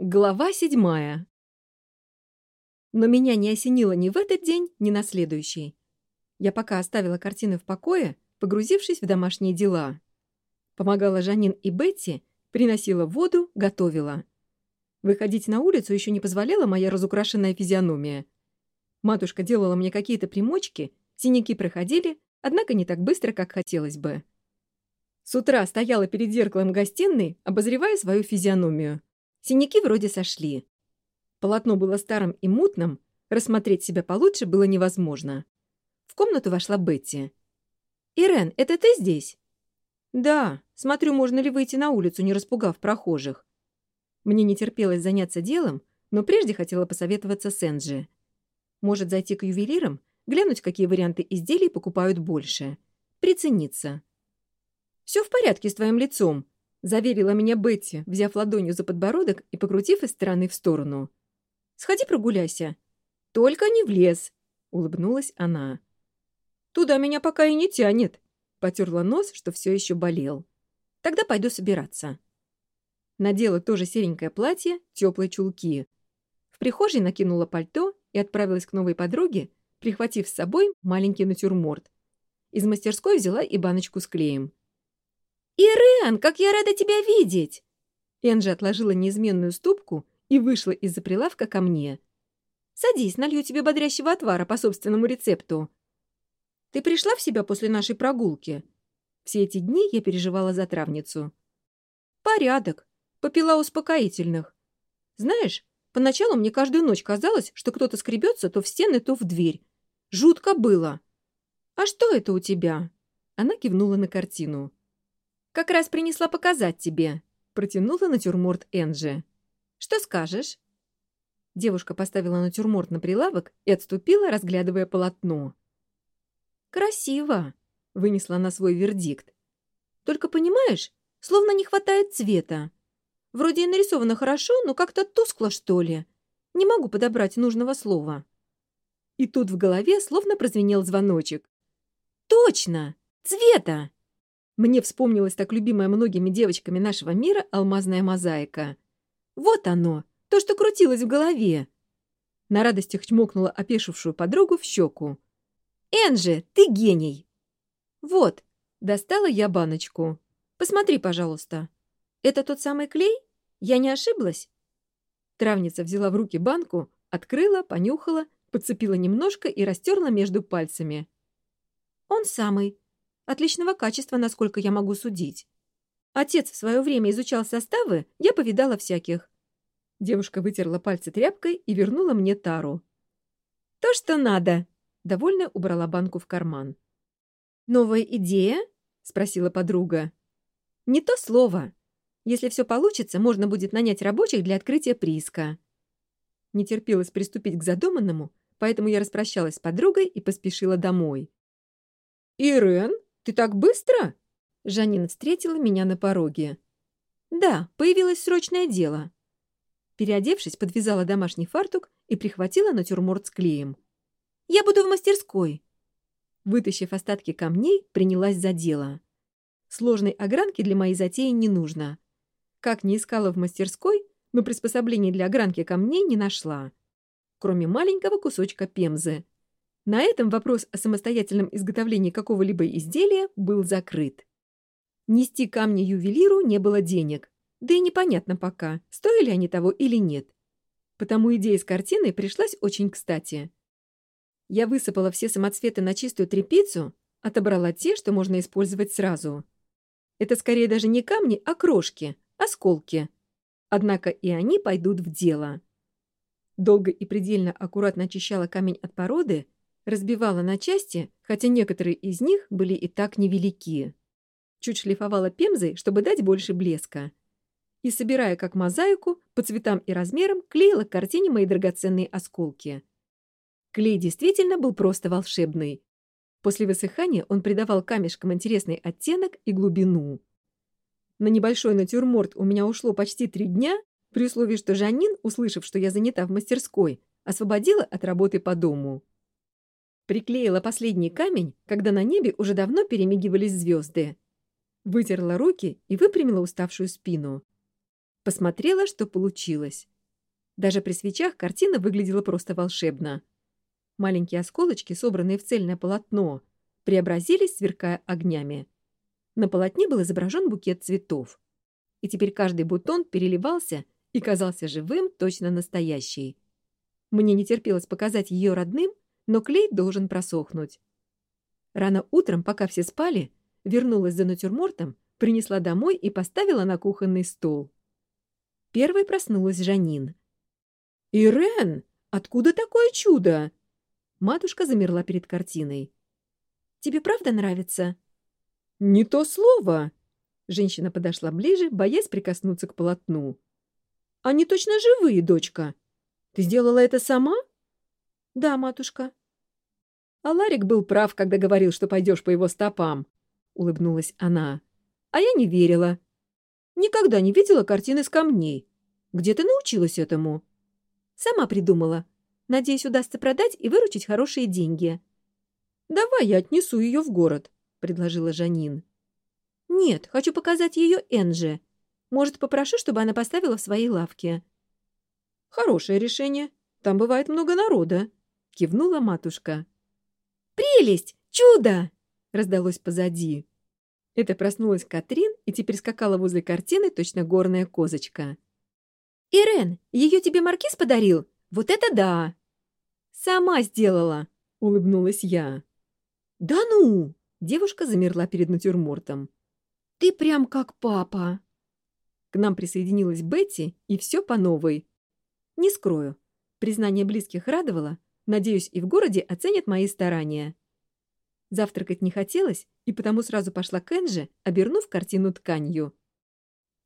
Глава седьмая. Но меня не осенило ни в этот день, ни на следующий. Я пока оставила картины в покое, погрузившись в домашние дела. Помогала Жанин и Бетти, приносила воду, готовила. Выходить на улицу еще не позволяла моя разукрашенная физиономия. Матушка делала мне какие-то примочки, синяки проходили, однако не так быстро, как хотелось бы. С утра стояла перед зеркалом гостиной, обозревая свою физиономию — Синяки вроде сошли. Полотно было старым и мутным, рассмотреть себя получше было невозможно. В комнату вошла Бетти. «Ирен, это ты здесь?» «Да. Смотрю, можно ли выйти на улицу, не распугав прохожих». Мне не терпелось заняться делом, но прежде хотела посоветоваться с Энджи. Может, зайти к ювелирам, глянуть, какие варианты изделий покупают больше. Прицениться. «Все в порядке с твоим лицом», — заверила меня Бетти, взяв ладонью за подбородок и покрутив из стороны в сторону. «Сходи прогуляйся». «Только не в лес», — улыбнулась она. «Туда меня пока и не тянет», — потерла нос, что все еще болел. «Тогда пойду собираться». Надела тоже серенькое платье, теплые чулки. В прихожей накинула пальто и отправилась к новой подруге, прихватив с собой маленький натюрморт. Из мастерской взяла и баночку с клеем. «Ирен, как я рада тебя видеть!» Энджи отложила неизменную ступку и вышла из-за прилавка ко мне. «Садись, налью тебе бодрящего отвара по собственному рецепту». «Ты пришла в себя после нашей прогулки?» Все эти дни я переживала за травницу. «Порядок. Попила успокоительных. Знаешь, поначалу мне каждую ночь казалось, что кто-то скребется то в стены, то в дверь. Жутко было». «А что это у тебя?» Она кивнула на картину как раз принесла показать тебе», — протянула натюрморт Энджи. «Что скажешь?» Девушка поставила натюрморт на прилавок и отступила, разглядывая полотно. «Красиво!» — вынесла на свой вердикт. «Только понимаешь, словно не хватает цвета. Вроде и нарисовано хорошо, но как-то тускло, что ли. Не могу подобрать нужного слова». И тут в голове словно прозвенел звоночек. «Точно! Цвета!» Мне вспомнилась так любимая многими девочками нашего мира алмазная мозаика. Вот оно, то, что крутилось в голове. На радостях чмокнула опешившую подругу в щеку. «Энджи, ты гений!» «Вот, достала я баночку. Посмотри, пожалуйста. Это тот самый клей? Я не ошиблась?» Травница взяла в руки банку, открыла, понюхала, подцепила немножко и растерла между пальцами. «Он самый отличного качества, насколько я могу судить. Отец в свое время изучал составы, я повидала всяких. Девушка вытерла пальцы тряпкой и вернула мне тару. «То, что надо!» — довольно убрала банку в карман. «Новая идея?» — спросила подруга. «Не то слово. Если все получится, можно будет нанять рабочих для открытия прииска». Не терпелось приступить к задуманному, поэтому я распрощалась с подругой и поспешила домой. «Ирен?» «Ты так быстро?» Жанина встретила меня на пороге. «Да, появилось срочное дело». Переодевшись, подвязала домашний фартук и прихватила натюрморт с клеем. «Я буду в мастерской». Вытащив остатки камней, принялась за дело. Сложной огранки для моей затеи не нужно. Как ни искала в мастерской, но приспособлений для огранки камней не нашла. Кроме маленького кусочка пемзы, на этом вопрос о самостоятельном изготовлении какого-либо изделия был закрыт. Нести камни ювелиру не было денег, да и непонятно пока, стоили они того или нет. Потому идея с картиной пришлась очень кстати. Я высыпала все самоцветы на чистую тряпицу, отобрала те, что можно использовать сразу. Это скорее даже не камни, а крошки, осколки. Однако и они пойдут в дело. Долго и предельно аккуратно очищала камень от породы, Разбивала на части, хотя некоторые из них были и так невелики. Чуть шлифовала пемзой, чтобы дать больше блеска. И, собирая как мозаику, по цветам и размерам клеила к картине мои драгоценные осколки. Клей действительно был просто волшебный. После высыхания он придавал камешкам интересный оттенок и глубину. На небольшой натюрморт у меня ушло почти три дня, при условии, что Жанин, услышав, что я занята в мастерской, освободила от работы по дому. Приклеила последний камень, когда на небе уже давно перемигивались звезды. Вытерла руки и выпрямила уставшую спину. Посмотрела, что получилось. Даже при свечах картина выглядела просто волшебно. Маленькие осколочки, собранные в цельное полотно, преобразились, сверкая огнями. На полотне был изображен букет цветов. И теперь каждый бутон переливался и казался живым, точно настоящий. Мне не терпелось показать ее родным — но клей должен просохнуть. Рано утром, пока все спали, вернулась за натюрмортом, принесла домой и поставила на кухонный стол. Первой проснулась Жанин. «Ирен, откуда такое чудо?» Матушка замерла перед картиной. «Тебе правда нравится?» «Не то слово!» Женщина подошла ближе, боясь прикоснуться к полотну. «Они точно живые, дочка. Ты сделала это сама?» «Да, матушка». «А Ларик был прав, когда говорил, что пойдешь по его стопам», — улыбнулась она. «А я не верила. Никогда не видела картины с камней. Где ты научилась этому?» «Сама придумала. Надеюсь, удастся продать и выручить хорошие деньги». «Давай я отнесу ее в город», — предложила Жанин. «Нет, хочу показать ее Энже. Может, попрошу, чтобы она поставила в своей лавке». «Хорошее решение. Там бывает много народа», — кивнула матушка. «Прелесть! Чудо!» — раздалось позади. Это проснулась Катрин и теперь скакала возле картины точно горная козочка. «Ирен, ее тебе Маркиз подарил? Вот это да!» «Сама сделала!» — улыбнулась я. «Да ну!» — девушка замерла перед натюрмортом. «Ты прям как папа!» К нам присоединилась Бетти, и все по новой. Не скрою, признание близких радовало, надеюсь, и в городе оценят мои старания. Завтракать не хотелось, и потому сразу пошла к Энже, обернув картину тканью.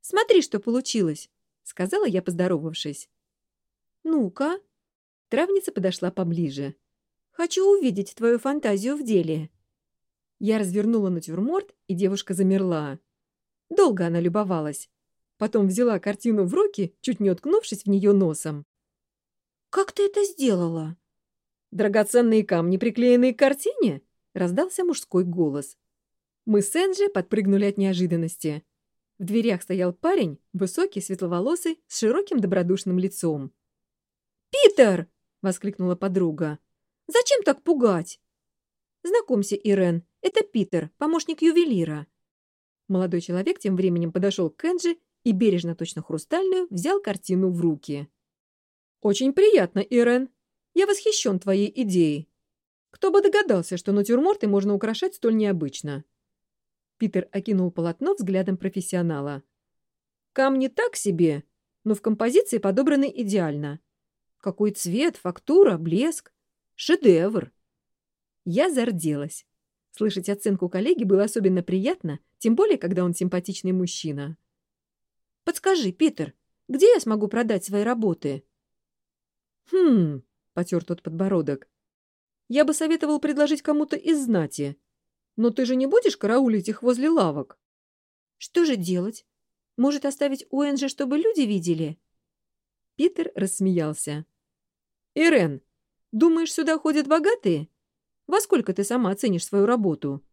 «Смотри, что получилось!» — сказала я, поздоровавшись. «Ну-ка!» Травница подошла поближе. «Хочу увидеть твою фантазию в деле!» Я развернула натюрморт, и девушка замерла. Долго она любовалась. Потом взяла картину в руки, чуть не уткнувшись в нее носом. «Как ты это сделала?» «Драгоценные камни, приклеенные к картине?» — раздался мужской голос. Мы с Энджи подпрыгнули от неожиданности. В дверях стоял парень, высокий, светловолосый, с широким добродушным лицом. «Питер!» — воскликнула подруга. «Зачем так пугать?» «Знакомься, Ирен, это Питер, помощник ювелира». Молодой человек тем временем подошел к Энджи и, бережно, точно хрустальную, взял картину в руки. «Очень приятно, Ирен. Я восхищен твоей идеей. Кто бы догадался, что натюрморты можно украшать столь необычно?» Питер окинул полотно взглядом профессионала. «Камни так себе, но в композиции подобраны идеально. Какой цвет, фактура, блеск. Шедевр!» Я зарделась. Слышать оценку коллеги было особенно приятно, тем более, когда он симпатичный мужчина. «Подскажи, Питер, где я смогу продать свои работы?» «Хм...» — потер тот подбородок. «Я бы советовал предложить кому-то из знати. Но ты же не будешь караулить их возле лавок?» «Что же делать? Может, оставить у Энджи, чтобы люди видели?» Питер рассмеялся. «Ирен, думаешь, сюда ходят богатые? Во сколько ты сама оценишь свою работу?»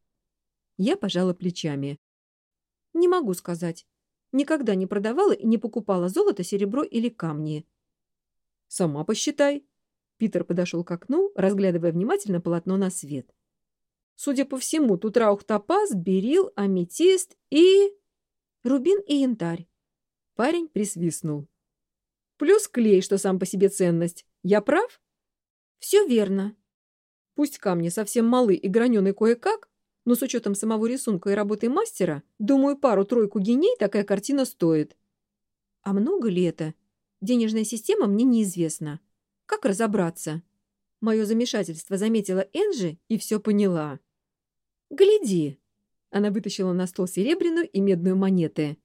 Я пожала плечами. «Не могу сказать. Никогда не продавала и не покупала золото, серебро или камни». «Сама посчитай». Питер подошел к окну, разглядывая внимательно полотно на свет. «Судя по всему, тут раух-топаз, берил, аметист и...» «Рубин и янтарь». Парень присвистнул. «Плюс клей, что сам по себе ценность. Я прав?» «Все верно», Пусть камни совсем малы и гранены кое-как, но с учетом самого рисунка и работы мастера, думаю, пару-тройку геней такая картина стоит. А много ли это? Денежная система мне неизвестна. Как разобраться? Мое замешательство заметила Энджи и все поняла. «Гляди!» Она вытащила на стол серебряную и медную монеты.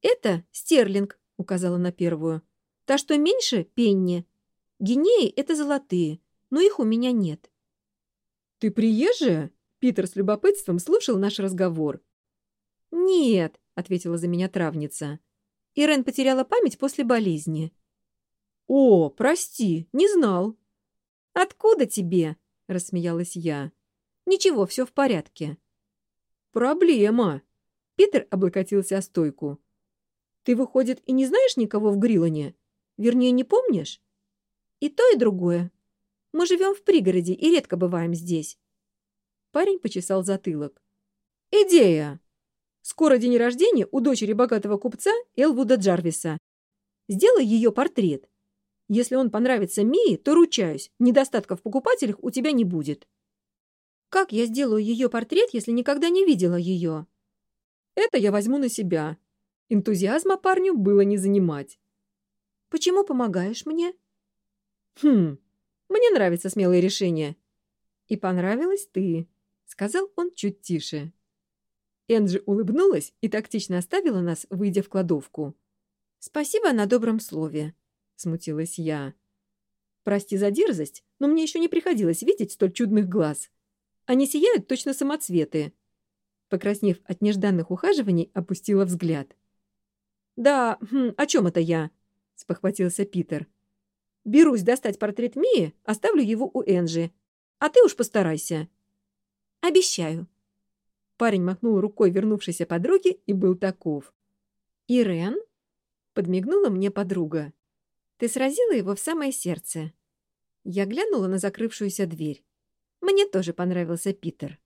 «Это стерлинг», — указала на первую. «Та, что меньше, пенни. Гинеи — это золотые, но их у меня нет». «Ты приезжая?» Питер с любопытством слушал наш разговор. «Нет», — ответила за меня травница. Ирен потеряла память после болезни. «О, прости, не знал». «Откуда тебе?» — рассмеялась я. «Ничего, все в порядке». «Проблема!» — Питер облокотился о стойку. «Ты, выходит, и не знаешь никого в Грилоне? Вернее, не помнишь?» «И то, и другое. Мы живем в пригороде и редко бываем здесь». Парень почесал затылок. «Идея! Скоро день рождения у дочери богатого купца Элвуда Джарвиса. Сделай ее портрет. Если он понравится Мии, то, ручаюсь, недостатков в покупателях у тебя не будет. Как я сделаю ее портрет, если никогда не видела ее? Это я возьму на себя. Энтузиазма парню было не занимать. Почему помогаешь мне? Хм, мне нравится смелое решение. И понравилась ты, сказал он чуть тише. Энджи улыбнулась и тактично оставила нас, выйдя в кладовку. «Спасибо на добром слове», — смутилась я. «Прости за дерзость, но мне еще не приходилось видеть столь чудных глаз. Они сияют точно самоцветы». Покраснев от нежданных ухаживаний, опустила взгляд. «Да, хм, о чем это я?» — спохватился Питер. «Берусь достать портрет Мии, оставлю его у Энжи. А ты уж постарайся». «Обещаю». Парень махнул рукой вернувшейся подруге и был таков. «Ирен?» — подмигнула мне подруга. Ты сразила его в самое сердце. Я глянула на закрывшуюся дверь. Мне тоже понравился Питер.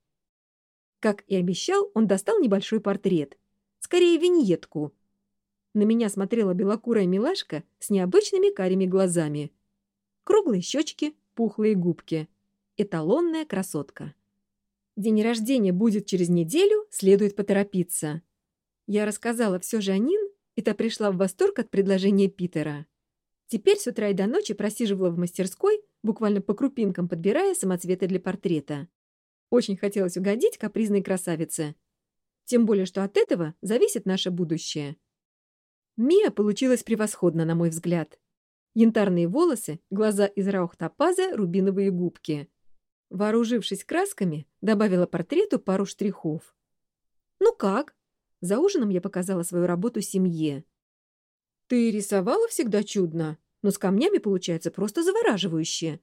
Как и обещал, он достал небольшой портрет. Скорее, виньетку. На меня смотрела белокурая милашка с необычными карими глазами. Круглые щечки, пухлые губки. Эталонная красотка. День рождения будет через неделю, следует поторопиться. Я рассказала все Жанин, и та пришла в восторг от предложения Питера. Теперь с утра и до ночи просиживала в мастерской, буквально по крупинкам подбирая самоцветы для портрета. Очень хотелось угодить капризной красавице. Тем более, что от этого зависит наше будущее. Мия получилась превосходно, на мой взгляд. Янтарные волосы, глаза из раухтопаза, рубиновые губки. Вооружившись красками, добавила портрету пару штрихов. «Ну как?» За ужином я показала свою работу семье. «Ты рисовала всегда чудно?» но с камнями получается просто завораживающе.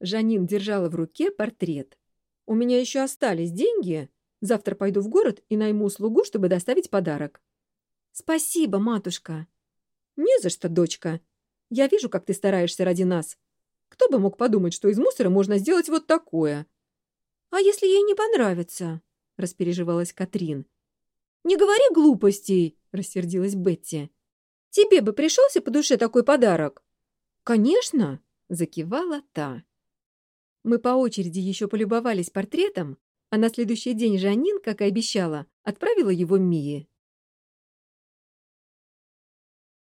Жанин держала в руке портрет. «У меня еще остались деньги. Завтра пойду в город и найму слугу, чтобы доставить подарок». «Спасибо, матушка». «Не за что, дочка. Я вижу, как ты стараешься ради нас. Кто бы мог подумать, что из мусора можно сделать вот такое?» «А если ей не понравится?» — распереживалась Катрин. «Не говори глупостей!» — рассердилась Бетти. «Тебе бы пришелся по душе такой подарок?» Конечно, закивала та. Мы по очереди еще полюбовались портретом, а на следующий день Жанин, как и обещала, отправила его Мии.